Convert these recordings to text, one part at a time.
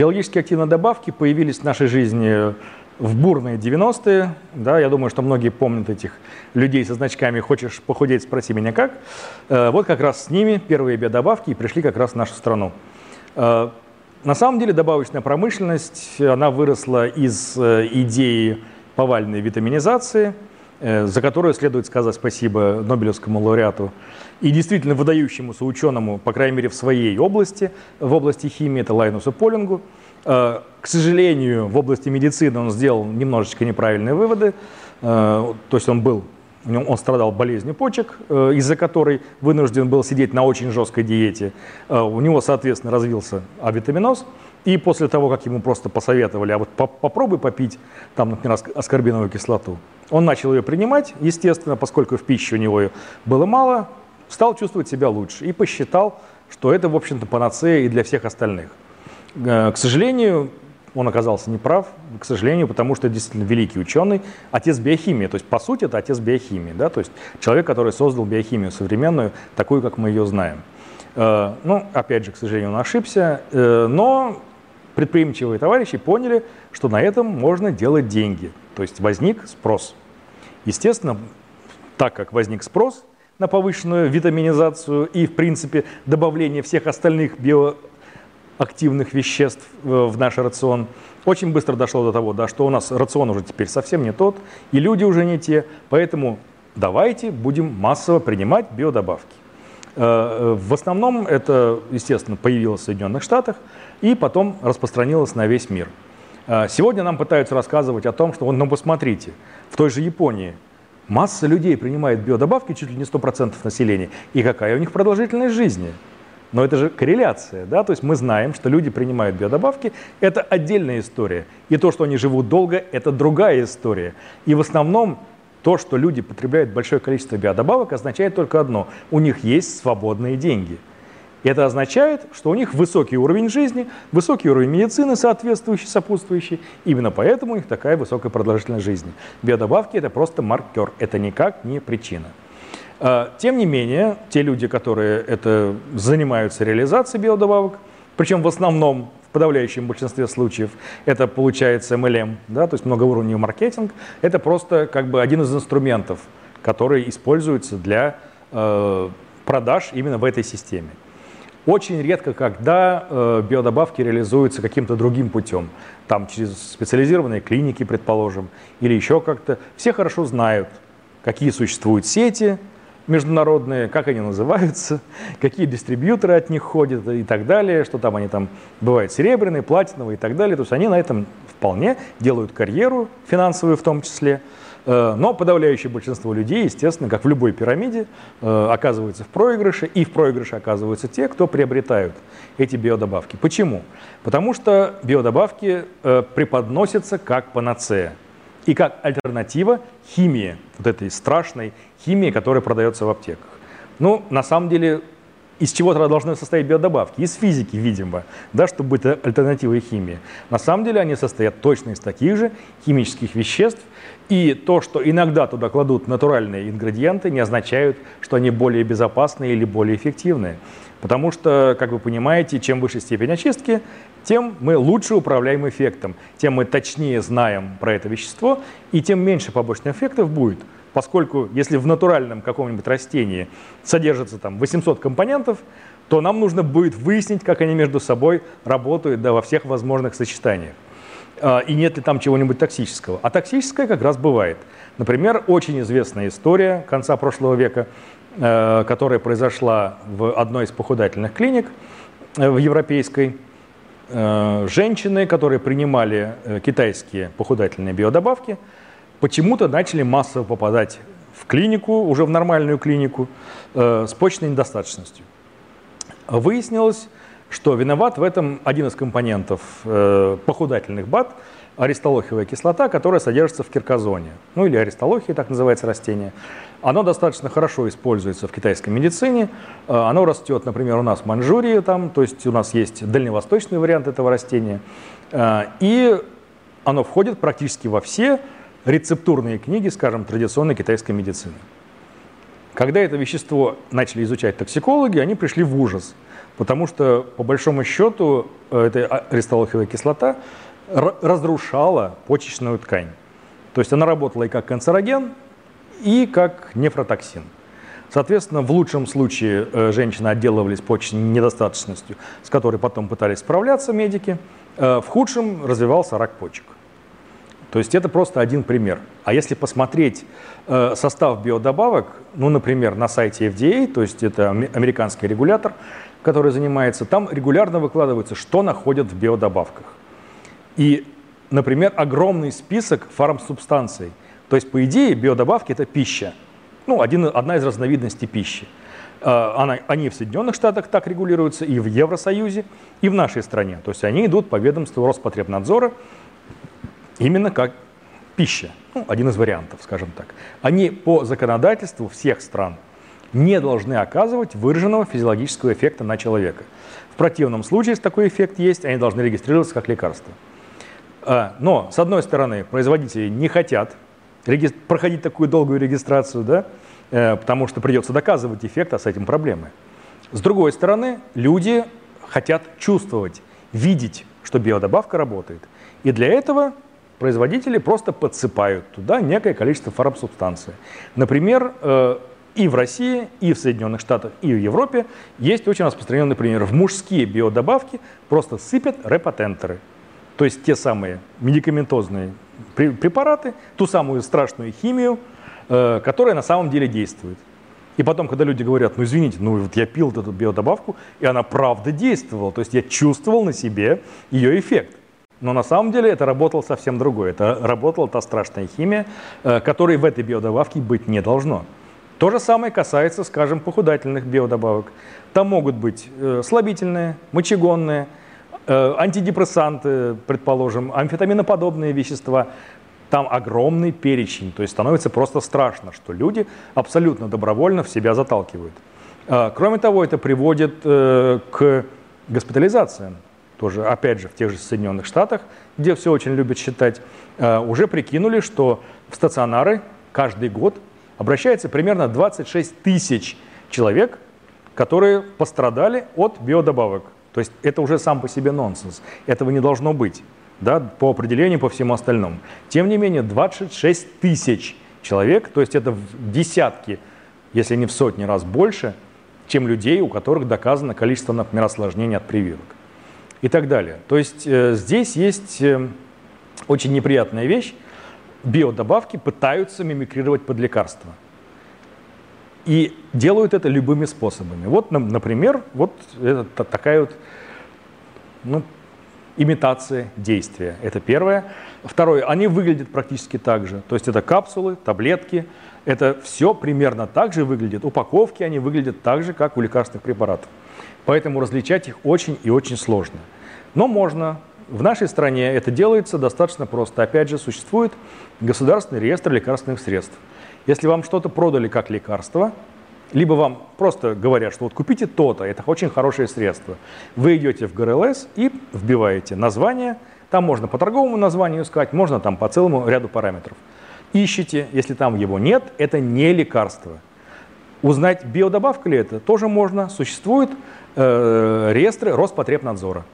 Биологически активные добавки появились в нашей жизни в бурные 90-е. Да, я думаю, что многие помнят этих людей со значками «Хочешь похудеть, спроси меня как». Э, вот как раз с ними первые биодобавки пришли как раз в нашу страну. Э, на самом деле добавочная промышленность, она выросла из э, идеи повальной витаминизации, за которую следует сказать спасибо Нобелевскому лауреату и действительно выдающемуся ученому, по крайней мере, в своей области, в области химии, это Лайнусу Полингу. К сожалению, в области медицины он сделал немножечко неправильные выводы, то есть он был он страдал болезнью почек, э, из-за которой вынужден был сидеть на очень жесткой диете. Э, у него, соответственно, развился авитаминоз. И после того, как ему просто посоветовали, а вот попробуй попить, там, например, аскорбиновую кислоту, он начал ее принимать, естественно, поскольку в пище у него было мало, стал чувствовать себя лучше и посчитал, что это, в общем-то, панацея и для всех остальных. Э, к сожалению, он оказался неправ, к сожалению, потому что действительно великий ученый, отец биохимии. То есть, по сути, это отец биохимии. Да? То есть, человек, который создал биохимию современную, такую, как мы ее знаем. Э, ну, опять же, к сожалению, он ошибся, э, но предприимчивые товарищи поняли, что на этом можно делать деньги. То есть, возник спрос. Естественно, так как возник спрос на повышенную витаминизацию и, в принципе, добавление всех остальных био активных веществ в наш рацион. Очень быстро дошло до того, да, что у нас рацион уже теперь совсем не тот, и люди уже не те, поэтому давайте будем массово принимать биодобавки. Э, в основном это, естественно, появилось в Соединенных Штатах и потом распространилось на весь мир. Э, сегодня нам пытаются рассказывать о том, что, ну посмотрите, в той же Японии масса людей принимает биодобавки, чуть ли не 100% населения, и какая у них продолжительность жизни – но это же корреляция, да, то есть мы знаем, что люди принимают биодобавки, это отдельная история. И то, что они живут долго, это другая история. И в основном то, что люди потребляют большое количество биодобавок, означает только одно – у них есть свободные деньги. Это означает, что у них высокий уровень жизни, высокий уровень медицины, соответствующий, сопутствующий. Именно поэтому у них такая высокая продолжительность жизни. Биодобавки – это просто маркер, это никак не причина. А, тем не менее, те люди, которые это занимаются реализацией биодобавок, причем в основном, в подавляющем большинстве случаев, это получается MLM, да, то есть многоуровневый маркетинг, это просто как бы один из инструментов, который используется для э, продаж именно в этой системе. Очень редко, когда э, биодобавки реализуются каким-то другим путем, там через специализированные клиники, предположим, или еще как-то. Все хорошо знают, какие существуют сети, международные, как они называются, какие дистрибьюторы от них ходят и так далее, что там они там бывают серебряные, платиновые и так далее. То есть они на этом вполне делают карьеру, финансовую в том числе. Э, но подавляющее большинство людей, естественно, как в любой пирамиде, э, оказываются в проигрыше, и в проигрыше оказываются те, кто приобретают эти биодобавки. Почему? Потому что биодобавки э, преподносятся как панацея и как альтернатива химии, вот этой страшной химии, которая продается в аптеках. Ну, на самом деле, из чего тогда должны состоять биодобавки? Из физики, видимо, да, чтобы быть альтернативой химии. На самом деле они состоят точно из таких же химических веществ, и то, что иногда туда кладут натуральные ингредиенты, не означает, что они более безопасные или более эффективные. Потому что, как вы понимаете, чем выше степень очистки, тем мы лучше управляем эффектом, тем мы точнее знаем про это вещество, и тем меньше побочных эффектов будет. Поскольку если в натуральном каком-нибудь растении содержится там 800 компонентов, то нам нужно будет выяснить, как они между собой работают да, во всех возможных сочетаниях. А, и нет ли там чего-нибудь токсического. А токсическое как раз бывает. Например, очень известная история конца прошлого века, э, которая произошла в одной из похудательных клиник э, в европейской. Э, женщины, которые принимали китайские похудательные биодобавки, почему-то начали массово попадать в клинику, уже в нормальную клинику, э, с почечной недостаточностью. Выяснилось, что виноват в этом один из компонентов э, похудательных БАД – аристолохиевая кислота, которая содержится в киркозоне, ну или аристолохия, так называется растение. Оно достаточно хорошо используется в китайской медицине. Э, оно растет, например, у нас в Маньчжурии, там, то есть у нас есть дальневосточный вариант этого растения. И оно входит практически во все рецептурные книги, скажем, традиционной китайской медицины. Когда это вещество начали изучать токсикологи, они пришли в ужас, Потому что, по большому счету, э, эта аристолоховая кислота разрушала почечную ткань. То есть она работала и как канцероген, и как нефротоксин. Соответственно, в лучшем случае э, женщины отделывались почечной недостаточностью, с которой потом пытались справляться медики. Э, в худшем развивался рак почек. То есть это просто один пример. А если посмотреть э, состав биодобавок, ну, например, на сайте FDA, то есть это американский регулятор, который занимается, там регулярно выкладывается, что находят в биодобавках. И, например, огромный список фармсубстанций. То есть, по идее, биодобавки – это пища. Ну, один, одна из разновидностей пищи. Э, она, они в Соединенных Штатах так регулируются, и в Евросоюзе, и в нашей стране. То есть они идут по ведомству Роспотребнадзора, именно как пища. Ну, один из вариантов, скажем так. Они по законодательству всех стран не должны оказывать выраженного физиологического эффекта на человека. В противном случае, если такой эффект есть, они должны регистрироваться как лекарство. А, но, с одной стороны, производители не хотят проходить такую долгую регистрацию, да, э, потому что придется доказывать эффект, а с этим проблемы. С другой стороны, люди хотят чувствовать, видеть, что биодобавка работает. И для этого производители просто подсыпают туда некое количество фармсубстанции. Например, э, и в России, и в Соединенных Штатах, и в Европе есть очень распространенный пример. В мужские биодобавки просто сыпят репатентеры. То есть те самые медикаментозные препараты, ту самую страшную химию, э, которая на самом деле действует. И потом, когда люди говорят, ну извините, ну вот я пил эту биодобавку, и она правда действовала, то есть я чувствовал на себе ее эффект. Но на самом деле это работало совсем другое. Это работала та страшная химия, э, которой в этой биодобавке быть не должно. То же самое касается, скажем, похудательных биодобавок. Там могут быть э, слабительные, мочегонные, э, антидепрессанты, предположим, амфетаминоподобные вещества. Там огромный перечень, то есть становится просто страшно, что люди абсолютно добровольно в себя заталкивают. Кроме того, это приводит к госпитализациям тоже, опять же, в тех же Соединенных Штатах, где все очень любят считать, э, уже прикинули, что в стационары каждый год обращается примерно 26 тысяч человек, которые пострадали от биодобавок. То есть это уже сам по себе нонсенс. Этого не должно быть да, по определению, по всему остальному. Тем не менее, 26 тысяч человек, то есть это в десятки, если не в сотни раз больше, чем людей, у которых доказано количество, например, осложнений от прививок и так далее. То есть э, здесь есть э, очень неприятная вещь. Биодобавки пытаются мимикрировать под лекарства. И делают это любыми способами. Вот, например, вот это такая вот ну, имитация действия. Это первое. Второе, они выглядят практически так же. То есть это капсулы, таблетки. Это все примерно так же выглядит. Упаковки, они выглядят так же, как у лекарственных препаратов. Поэтому различать их очень и очень сложно. Но можно. В нашей стране это делается достаточно просто. Опять же, существует государственный реестр лекарственных средств. Если вам что-то продали как лекарство, либо вам просто говорят, что вот купите то-то, это очень хорошее средство. Вы идете в ГРЛС и вбиваете название, там можно по торговому названию искать, можно там по целому ряду параметров. Ищите, если там его нет, это не лекарство. Узнать, биодобавка ли это, тоже можно. Существуют э, реестры Роспотребнадзора,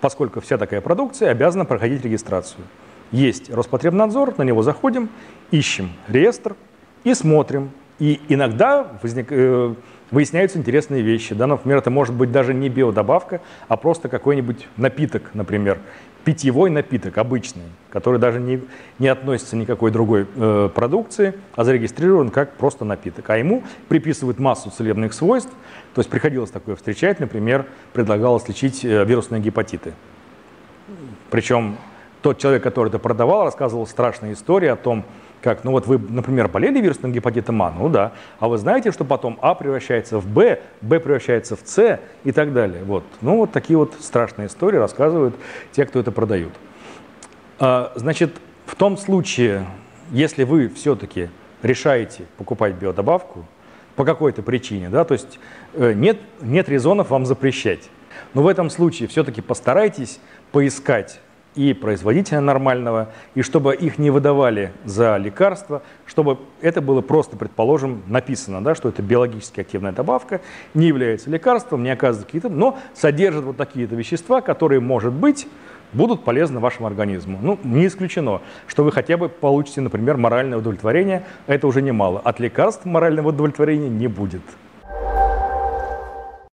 поскольку вся такая продукция обязана проходить регистрацию. Есть Роспотребнадзор, на него заходим, ищем реестр и смотрим. И иногда возник, э, выясняются интересные вещи. Да? Например, это может быть даже не биодобавка, а просто какой-нибудь напиток, например питьевой напиток обычный, который даже не, не относится ни к какой другой э, продукции, а зарегистрирован как просто напиток. А ему приписывают массу целебных свойств. То есть приходилось такое встречать, например, предлагалось лечить э, вирусные гепатиты. Причем тот человек, который это продавал, рассказывал страшные истории о том, как, ну вот вы, например, болели вирусным гепатитом А, ну да, а вы знаете, что потом А превращается в Б, Б превращается в С и так далее. Вот. Ну вот такие вот страшные истории рассказывают те, кто это продают. А, значит, в том случае, если вы все-таки решаете покупать биодобавку по какой-то причине, да, то есть э, нет, нет резонов вам запрещать, но в этом случае все-таки постарайтесь поискать и производителя нормального, и чтобы их не выдавали за лекарства, чтобы это было просто, предположим, написано, да, что это биологически активная добавка, не является лекарством, не оказывает какие-то, но содержит вот такие-то вещества, которые, может быть, будут полезны вашему организму. Ну, не исключено, что вы хотя бы получите, например, моральное удовлетворение, это уже немало. От лекарств морального удовлетворения не будет.